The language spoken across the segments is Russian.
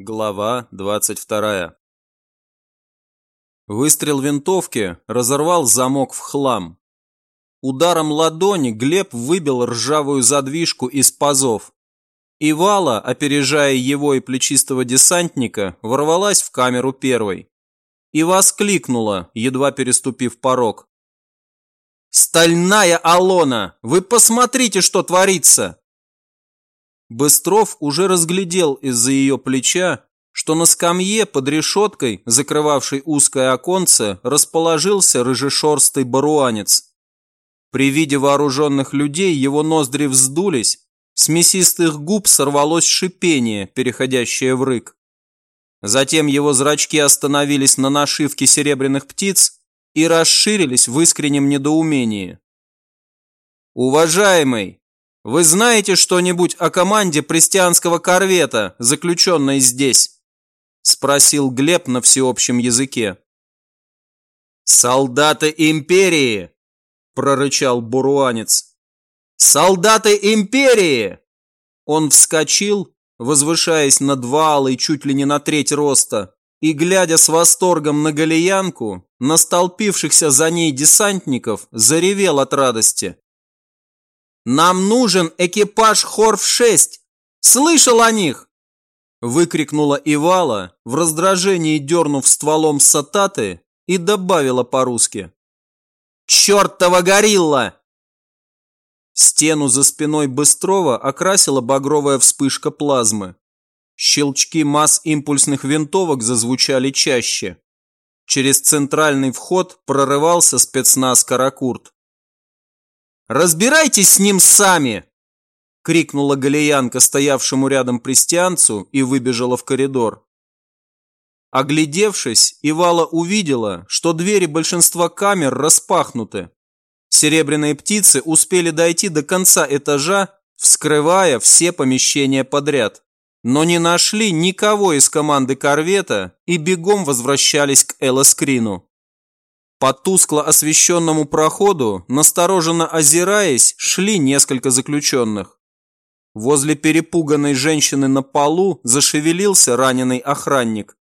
Глава 22 Выстрел винтовки разорвал замок в хлам. Ударом ладони Глеб выбил ржавую задвижку из пазов. Ивала, опережая его и плечистого десантника, ворвалась в камеру первой. И воскликнула, едва переступив порог. «Стальная Алона! Вы посмотрите, что творится!» Быстров уже разглядел из-за ее плеча, что на скамье под решеткой, закрывавшей узкое оконце, расположился рыжешорстый баруанец. При виде вооруженных людей его ноздри вздулись, с мясистых губ сорвалось шипение, переходящее в рык. Затем его зрачки остановились на нашивке серебряных птиц и расширились в искреннем недоумении. «Уважаемый, вы знаете что-нибудь о команде престианского корвета, заключенной здесь?» Спросил Глеб на всеобщем языке. «Солдаты империи!» Прорычал буруанец. «Солдаты империи!» Он вскочил, возвышаясь над валой чуть ли не на треть роста, и, глядя с восторгом на галеянку, на столпившихся за ней десантников, заревел от радости. Нам нужен экипаж Хорф-6! Слышал о них!» Выкрикнула Ивала, в раздражении дернув стволом сататы, и добавила по-русски. «Чертова горилла!» Стену за спиной Быстрова окрасила багровая вспышка плазмы. Щелчки масс импульсных винтовок зазвучали чаще. Через центральный вход прорывался спецназ «Каракурт». «Разбирайтесь с ним сами!» крикнула Галиянка стоявшему рядом престианцу и выбежала в коридор. Оглядевшись, Ивала увидела, что двери большинства камер распахнуты. Серебряные птицы успели дойти до конца этажа, вскрывая все помещения подряд, но не нашли никого из команды корвета и бегом возвращались к Элоскрину. По тускло освещенному проходу, настороженно озираясь, шли несколько заключенных. Возле перепуганной женщины на полу зашевелился раненый охранник.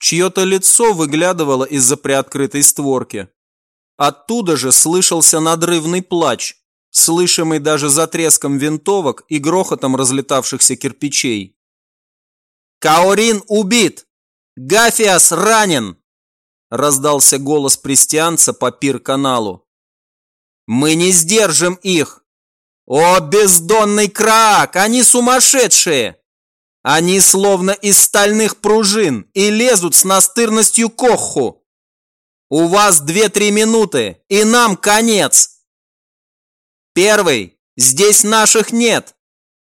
Чье-то лицо выглядывало из-за приоткрытой створки. Оттуда же слышался надрывный плач, слышимый даже за треском винтовок и грохотом разлетавшихся кирпичей. «Каорин убит! Гафиас ранен!» Раздался голос престианца по пир-каналу. «Мы не сдержим их! О, бездонный крак! Они сумасшедшие! Они словно из стальных пружин и лезут с настырностью коху! У вас две-три минуты, и нам конец!» «Первый! Здесь наших нет!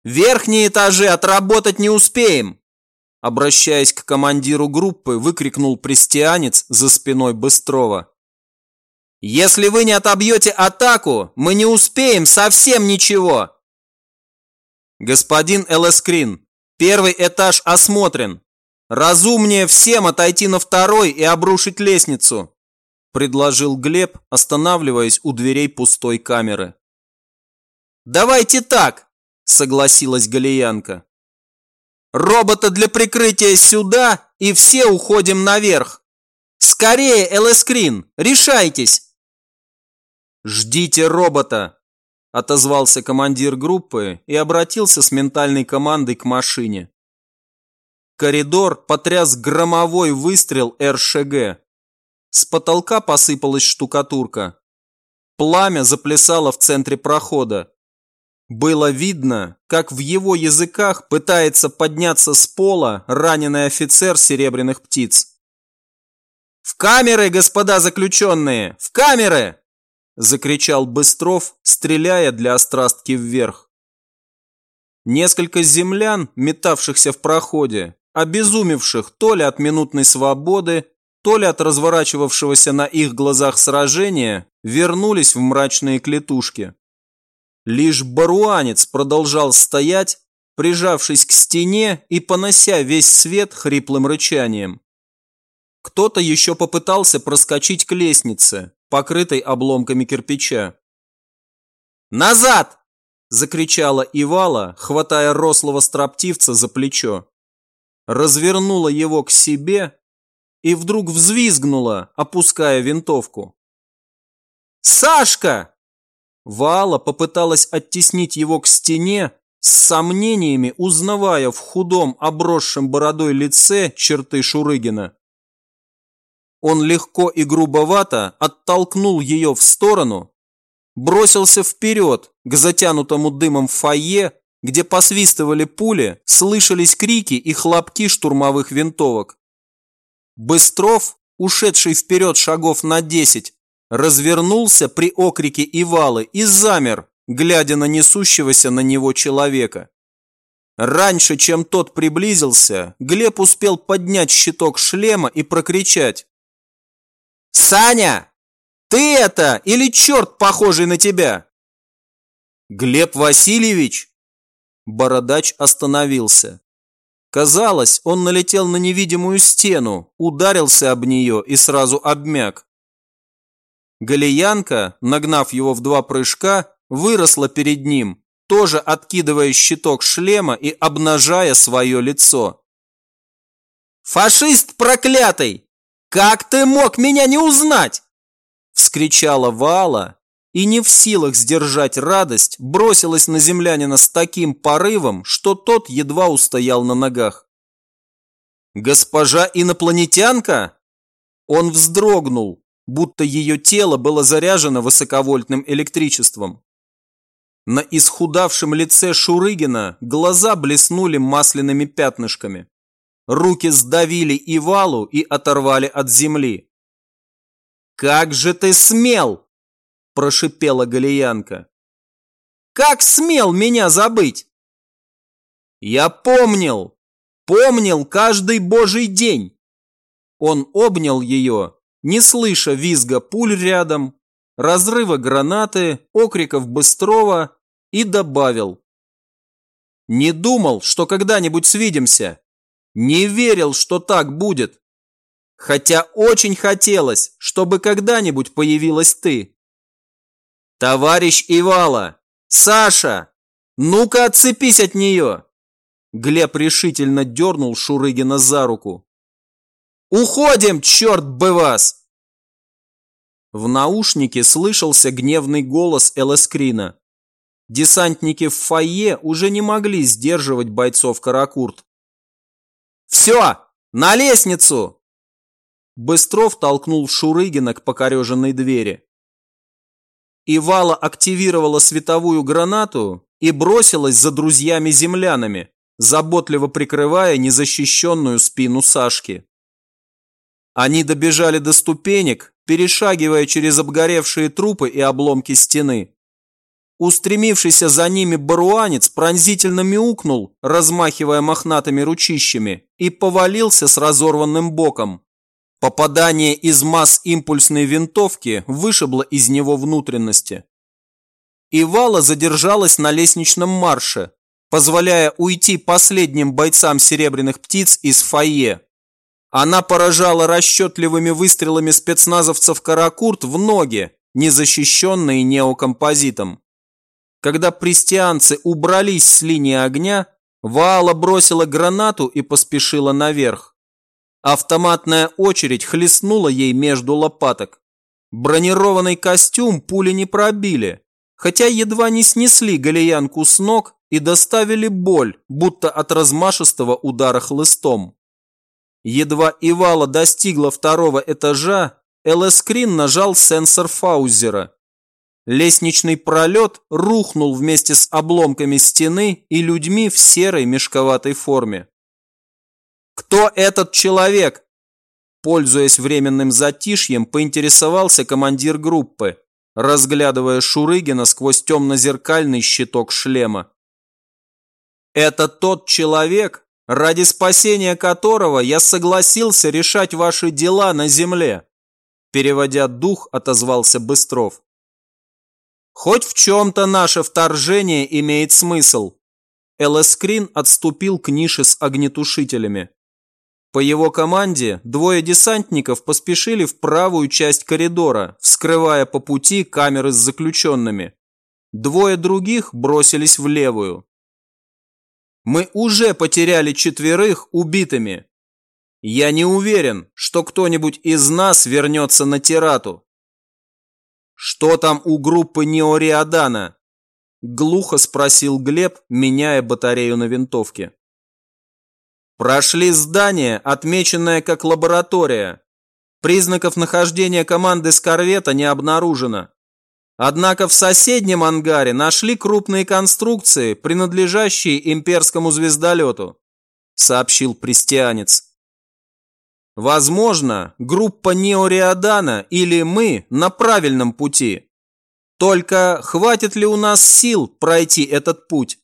Верхние этажи отработать не успеем!» Обращаясь к командиру группы, выкрикнул престианец за спиной Быстрова. «Если вы не отобьете атаку, мы не успеем совсем ничего!» «Господин Элэскрин, первый этаж осмотрен. Разумнее всем отойти на второй и обрушить лестницу», предложил Глеб, останавливаясь у дверей пустой камеры. «Давайте так!» – согласилась Галиянка. Робота для прикрытия сюда, и все уходим наверх. Скорее, Элэскрин, решайтесь!» «Ждите робота!» – отозвался командир группы и обратился с ментальной командой к машине. Коридор потряс громовой выстрел РШГ. С потолка посыпалась штукатурка. Пламя заплясало в центре прохода. Было видно, как в его языках пытается подняться с пола раненый офицер серебряных птиц. «В камеры, господа заключенные! В камеры!» Закричал Быстров, стреляя для острастки вверх. Несколько землян, метавшихся в проходе, обезумевших то ли от минутной свободы, то ли от разворачивавшегося на их глазах сражения, вернулись в мрачные клетушки. Лишь баруанец продолжал стоять, прижавшись к стене и понося весь свет хриплым рычанием. Кто-то еще попытался проскочить к лестнице, покрытой обломками кирпича. «Назад!» – закричала Ивала, хватая рослого строптивца за плечо. развернула его к себе и вдруг взвизгнула, опуская винтовку. «Сашка!» Вала попыталась оттеснить его к стене, с сомнениями узнавая в худом, обросшем бородой лице черты Шурыгина. Он легко и грубовато оттолкнул ее в сторону, бросился вперед к затянутому дымом фойе, где посвистывали пули, слышались крики и хлопки штурмовых винтовок. Быстров, ушедший вперед шагов на десять, развернулся при окрике Ивалы и замер, глядя на несущегося на него человека. Раньше, чем тот приблизился, Глеб успел поднять щиток шлема и прокричать. «Саня! Ты это или черт, похожий на тебя?» «Глеб Васильевич!» Бородач остановился. Казалось, он налетел на невидимую стену, ударился об нее и сразу обмяк. Галиянка, нагнав его в два прыжка, выросла перед ним, тоже откидывая щиток шлема и обнажая свое лицо. «Фашист проклятый! Как ты мог меня не узнать?» Вскричала Вала и не в силах сдержать радость, бросилась на землянина с таким порывом, что тот едва устоял на ногах. «Госпожа инопланетянка?» Он вздрогнул, будто ее тело было заряжено высоковольтным электричеством. На исхудавшем лице Шурыгина глаза блеснули масляными пятнышками. Руки сдавили Ивалу и оторвали от земли. «Как же ты смел!» – прошипела Галиянка. «Как смел меня забыть?» «Я помнил! Помнил каждый божий день!» Он обнял ее не слыша визга пуль рядом, разрыва гранаты, окриков Быстрова и добавил. Не думал, что когда-нибудь свидимся. Не верил, что так будет. Хотя очень хотелось, чтобы когда-нибудь появилась ты. Товарищ Ивала! Саша! Ну-ка отцепись от нее! Глеб решительно дернул Шурыгина за руку. Уходим, черт бы вас!» В наушнике слышался гневный голос Элэскрина. Десантники в фойе уже не могли сдерживать бойцов Каракурт. «Все! На лестницу!» Быстров толкнул Шурыгина к покореженной двери. Ивала активировала световую гранату и бросилась за друзьями-землянами, заботливо прикрывая незащищенную спину Сашки. Они добежали до ступенек, перешагивая через обгоревшие трупы и обломки стены. Устремившийся за ними баруанец пронзительно мяукнул, размахивая мохнатыми ручищами, и повалился с разорванным боком. Попадание из масс импульсной винтовки вышибло из него внутренности. Ивала задержалась на лестничном марше, позволяя уйти последним бойцам серебряных птиц из фойе. Она поражала расчетливыми выстрелами спецназовцев Каракурт в ноги, незащищенные неокомпозитом. Когда престианцы убрались с линии огня, Ваала бросила гранату и поспешила наверх. Автоматная очередь хлестнула ей между лопаток. Бронированный костюм пули не пробили, хотя едва не снесли галеянку с ног и доставили боль, будто от размашистого удара хлыстом. Едва Ивала достигла второго этажа, ЛС-скрин нажал сенсор Фаузера. Лестничный пролет рухнул вместе с обломками стены и людьми в серой мешковатой форме. «Кто этот человек?» Пользуясь временным затишьем, поинтересовался командир группы, разглядывая Шурыгина сквозь темно-зеркальный щиток шлема. «Это тот человек, ради спасения которого я согласился решать ваши дела на земле», переводя дух, отозвался Быстров. «Хоть в чем-то наше вторжение имеет смысл». Элэскрин отступил к нише с огнетушителями. По его команде двое десантников поспешили в правую часть коридора, вскрывая по пути камеры с заключенными. Двое других бросились в левую. Мы уже потеряли четверых убитыми. Я не уверен, что кто-нибудь из нас вернется на Тирату. Что там у группы Неориадана? Глухо спросил Глеб, меняя батарею на винтовке. Прошли здание, отмеченное как лаборатория. Признаков нахождения команды с корвета не обнаружено. Однако в соседнем ангаре нашли крупные конструкции, принадлежащие имперскому звездолету, сообщил престианец. Возможно, группа Неориадана или мы на правильном пути. Только хватит ли у нас сил пройти этот путь?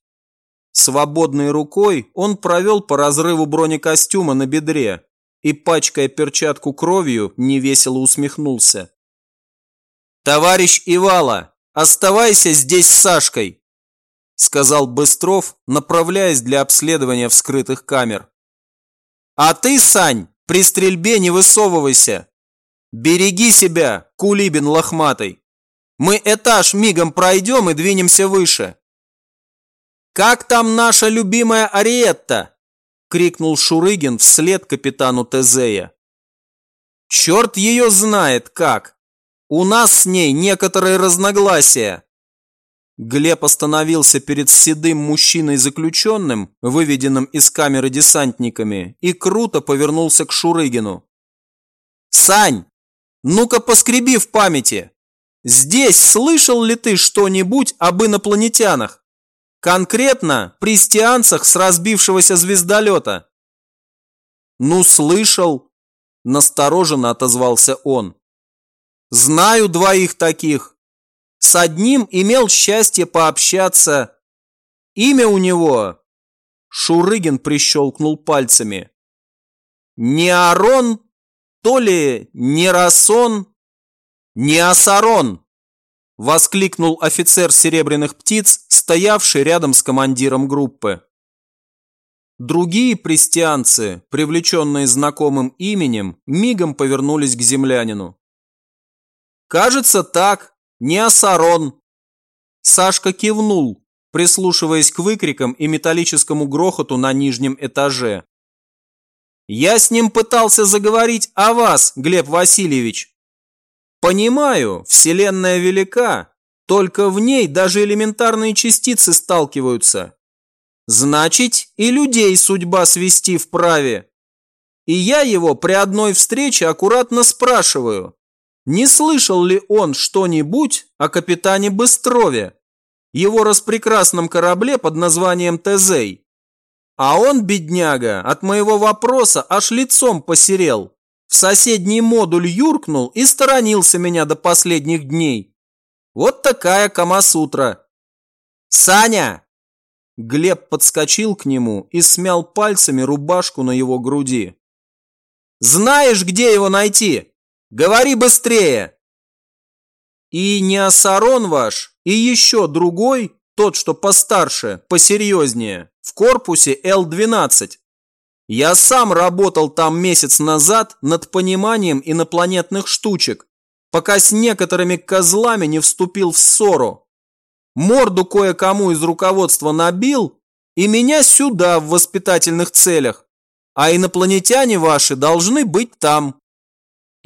Свободной рукой он провел по разрыву бронекостюма на бедре и, пачкая перчатку кровью, невесело усмехнулся. «Товарищ Ивала, оставайся здесь с Сашкой!» сказал Быстров, направляясь для обследования вскрытых камер. «А ты, Сань, при стрельбе не высовывайся! Береги себя, Кулибин лохматый! Мы этаж мигом пройдем и двинемся выше!» «Как там наша любимая Ариетта?» – крикнул Шурыгин вслед капитану Тезея. «Черт ее знает как! У нас с ней некоторые разногласия!» Глеб остановился перед седым мужчиной-заключенным, выведенным из камеры десантниками, и круто повернулся к Шурыгину. «Сань, ну-ка поскреби в памяти! Здесь слышал ли ты что-нибудь об инопланетянах? Конкретно при стианцах с разбившегося звездолета?» «Ну, слышал», – настороженно отозвался он. «Знаю двоих таких. С одним имел счастье пообщаться. Имя у него... Шурыгин прищелкнул пальцами. Не Арон, то ли не Расон, не Асарон, воскликнул офицер серебряных птиц, стоявший рядом с командиром группы. Другие престианцы, привлеченные знакомым именем, мигом повернулись к землянину. «Кажется так», не Асарон!» Сашка кивнул, прислушиваясь к выкрикам и металлическому грохоту на нижнем этаже. «Я с ним пытался заговорить о вас, Глеб Васильевич. Понимаю, Вселенная велика, только в ней даже элементарные частицы сталкиваются. Значит, и людей судьба свести вправе. И я его при одной встрече аккуратно спрашиваю, не слышал ли он что-нибудь о капитане Быстрове, его распрекрасном корабле под названием Тезей? А он, бедняга, от моего вопроса аж лицом посерел. В соседний модуль юркнул и сторонился меня до последних дней. Вот такая Камасутра. «Саня!» Глеб подскочил к нему и смял пальцами рубашку на его груди. «Знаешь, где его найти?» Говори быстрее!» И не Асарон ваш, и еще другой, тот, что постарше, посерьезнее, в корпусе Л-12. Я сам работал там месяц назад над пониманием инопланетных штучек, пока с некоторыми козлами не вступил в ссору. Морду кое-кому из руководства набил, и меня сюда в воспитательных целях, а инопланетяне ваши должны быть там.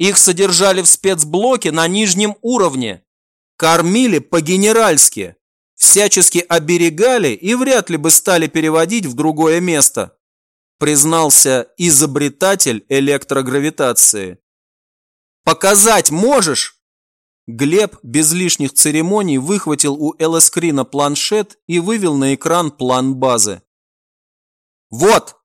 Их содержали в спецблоке на нижнем уровне. Кормили по-генеральски. Всячески оберегали и вряд ли бы стали переводить в другое место. Признался изобретатель электрогравитации. «Показать можешь?» Глеб без лишних церемоний выхватил у Элэскрина планшет и вывел на экран план базы. «Вот!»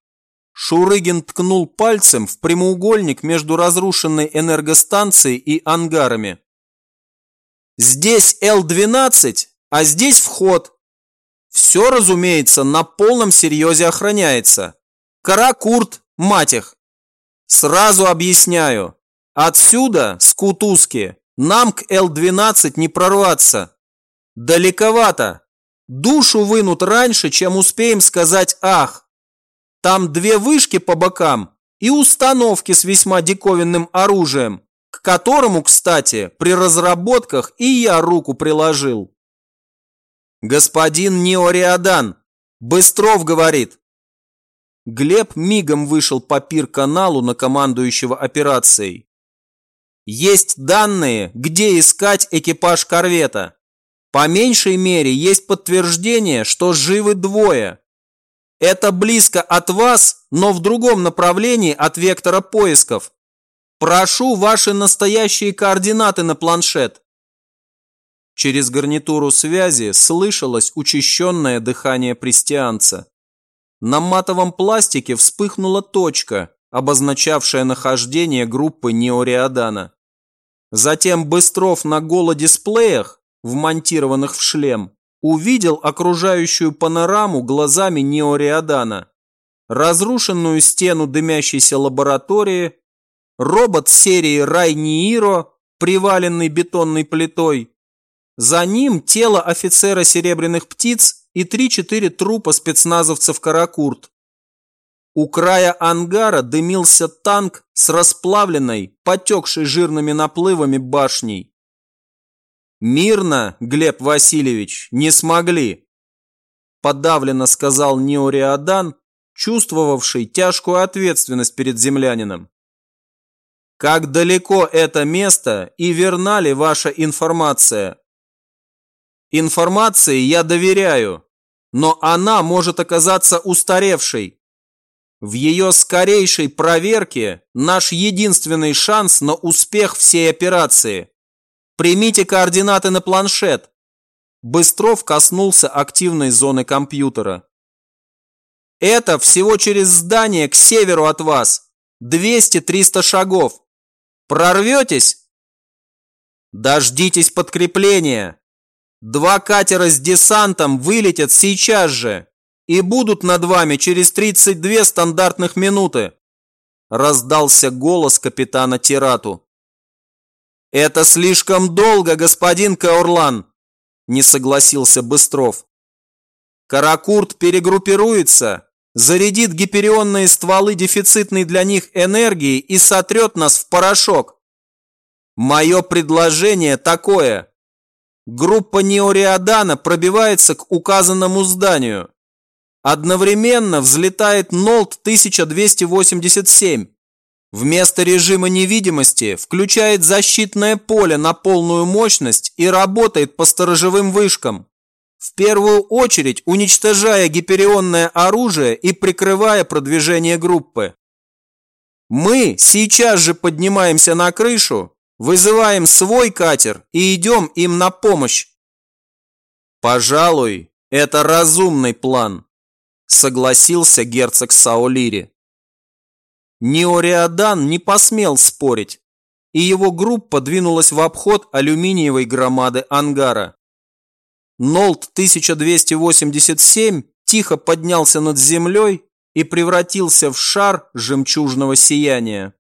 Шурыгин ткнул пальцем в прямоугольник между разрушенной энергостанцией и ангарами. «Здесь Л-12, а здесь вход. Все, разумеется, на полном серьезе охраняется. Каракурт, мать их. Сразу объясняю. Отсюда, с Кутузки, нам к Л-12 не прорваться. Далековато. Душу вынут раньше, чем успеем сказать «ах». Там две вышки по бокам и установки с весьма диковинным оружием, к которому, кстати, при разработках и я руку приложил. Господин Неориадан, Быстров говорит. Глеб мигом вышел по пир-каналу на командующего операцией. Есть данные, где искать экипаж корвета. По меньшей мере есть подтверждение, что живы двое. Это близко от вас, но в другом направлении от вектора поисков. Прошу ваши настоящие координаты на планшет. Через гарнитуру связи слышалось учащенное дыхание престианца. На матовом пластике вспыхнула точка, обозначавшая нахождение группы Неориадана. Затем Быстров на голодисплеях, вмонтированных в шлем, увидел окружающую панораму глазами Неориадана, разрушенную стену дымящейся лаборатории, робот серии Рай Нииро, приваленный бетонной плитой, за ним тело офицера серебряных птиц и 3-4 трупа спецназовцев «Каракурт». У края ангара дымился танк с расплавленной, потекшей жирными наплывами башней. «Мирно, Глеб Васильевич, не смогли», – подавленно сказал Неориадан, чувствовавший тяжкую ответственность перед землянином. «Как далеко это место и верна ли ваша информация?» «Информации я доверяю, но она может оказаться устаревшей. В ее скорейшей проверке наш единственный шанс на успех всей операции – Примите координаты на планшет. Быстров коснулся активной зоны компьютера. Это всего через здание к северу от вас. 200-300 шагов. Прорветесь? Дождитесь подкрепления. Два катера с десантом вылетят сейчас же и будут над вами через 32 стандартных минуты. Раздался голос капитана Тирату. «Это слишком долго, господин Каурлан!» – не согласился Быстров. «Каракурт перегруппируется, зарядит гиперионные стволы дефицитной для них энергии и сотрет нас в порошок. Мое предложение такое. Группа Неориадана пробивается к указанному зданию. Одновременно взлетает Нолт 1287 Вместо режима невидимости включает защитное поле на полную мощность и работает по сторожевым вышкам. В первую очередь уничтожая гиперионное оружие и прикрывая продвижение группы. Мы сейчас же поднимаемся на крышу, вызываем свой катер и идем им на помощь. Пожалуй, это разумный план, согласился герцог Саолири. Неориадан не посмел спорить, и его группа двинулась в обход алюминиевой громады ангара. Нолт 1287 тихо поднялся над землей и превратился в шар жемчужного сияния.